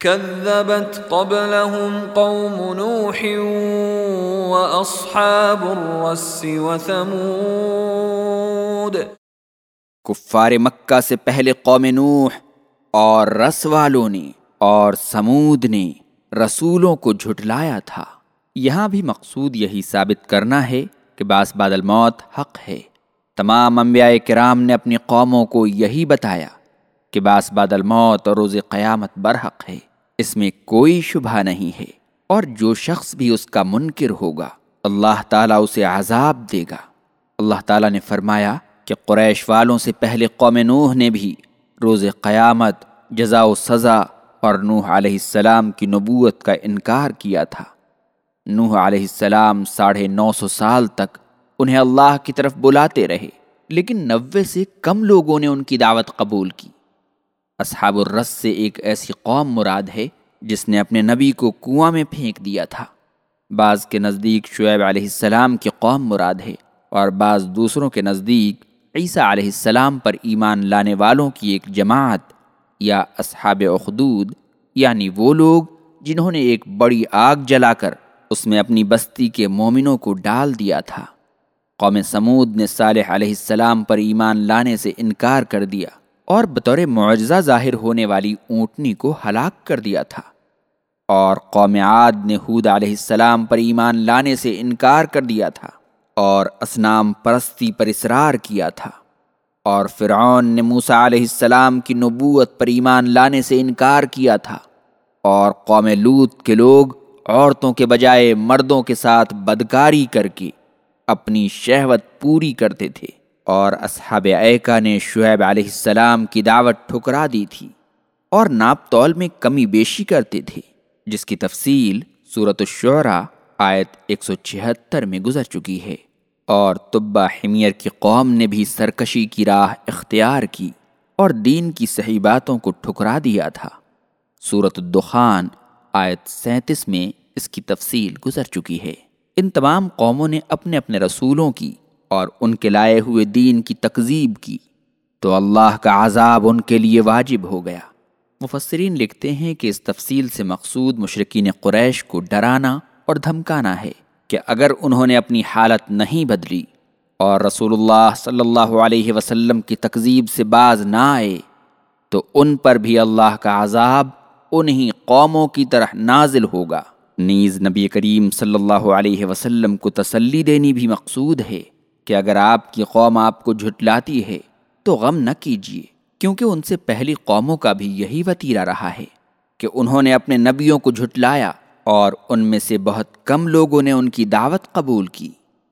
كذبت قبلهم قوم نوح واصحاب الرس وثمود. کفار مکہ سے پہلے قوم نوح اور رس والوں نے اور سمود نے رسولوں کو جھٹلایا تھا۔ یہاں بھی مقصود یہی ثابت کرنا ہے کہ باس بعد الموت حق ہے۔ تمام انبیاء کرام نے اپنی قوموں کو یہی بتایا کہ باس بعد الموت اور روز قیامت برحق ہے۔ اس میں کوئی شبہ نہیں ہے اور جو شخص بھی اس کا منکر ہوگا، اللہ تعالیٰ اسے عذاب دے گا۔ اللہ تعالیٰ نے فرمایا کہ قریش والوں سے پہلے قوم نوح نے بھی روز قیامت جزا و سزا اور نوح علیہ السلام کی نبوت کا انکار کیا تھا۔ نوح علیہ السلام ساڑھے نو سو سال تک انہیں اللہ کی طرف بلاتے رہے، لیکن نوے سے کم لوگوں نے ان کی دعوت قبول کی۔ اصحاب الرس سے ایک ایسی قوم مراد ہے جس نے اپنے نبی کو کنواں میں پھینک دیا تھا۔ بعض کے نزدیک شعیب علیہ السلام کی قوم مراد ہے اور بعض دوسروں کے نزدیک عیسیٰ علیہ السلام پر ایمان لانے والوں کی ایک جماعت یا اصحاب اخدود یعنی وہ لوگ جنہوں نے ایک بڑی آگ جلا کر اس میں اپنی بستی کے مومنوں کو ڈال دیا تھا۔ قوم سمود نے صالح علیہ السلام پر ایمان لانے سے انکار کر دیا۔ اور بطور معجزہ ظاہر ہونے والی اونٹنی کو ہلاک کر دیا تھا۔ اور قوم عاد نے حود علیہ السلام پر ایمان لانے سے انکار کر دیا تھا اور اسنام پرستی پر اصرار کیا تھا۔ اور فرعون نے موسا علیہ السلام کی نبوت پر ایمان لانے سے انکار کیا تھا۔ اور قوم لوت کے لوگ عورتوں کے بجائے مردوں کے ساتھ بدکاری کر کے اپنی شہوت پوری کرتے تھے۔ اور اصحاب ایکا نے شعیب علیہ السلام کی دعوت ٹھکرا دی تھی اور ناپ تول میں کمی بیشی کرتے تھے، جس کی تفصیل صورت الشعراء آیت 176 میں گزر چکی ہے۔ اور طبہ حمیر کی قوم نے بھی سرکشی کی راہ اختیار کی اور دین کی صحیح باتوں کو ٹھکرا دیا تھا۔ صورت الدخان آیت سینتیس میں اس کی تفصیل گزر چکی ہے۔ ان تمام قوموں نے اپنے اپنے رسولوں کی اور ان کے لائے ہوئے دین کی تکذیب کی تو اللہ کا عذاب ان کے لیے واجب ہو گیا۔ مفسرین لکھتے ہیں کہ اس تفصیل سے مقصود مشرقین قریش کو ڈرانا اور دھمکانا ہے کہ اگر انہوں نے اپنی حالت نہیں بدلی اور رسول اللہ صلی اللہ علیہ وسلم کی تکذیب سے باز نہ آئے تو ان پر بھی اللہ کا عذاب انہی قوموں کی طرح نازل ہوگا۔ نیز نبی کریم صلی اللہ علیہ وسلم کو تسلی دینی بھی مقصود ہے۔ کہ اگر آپ کی قوم آپ کو جھٹلاتی ہے، تو غم نہ کیجیے، کیونکہ ان سے پہلی قوموں کا بھی یہی وطیرہ رہا ہے کہ انہوں نے اپنے نبیوں کو جھٹلایا اور ان میں سے بہت کم لوگوں نے ان کی دعوت قبول کی۔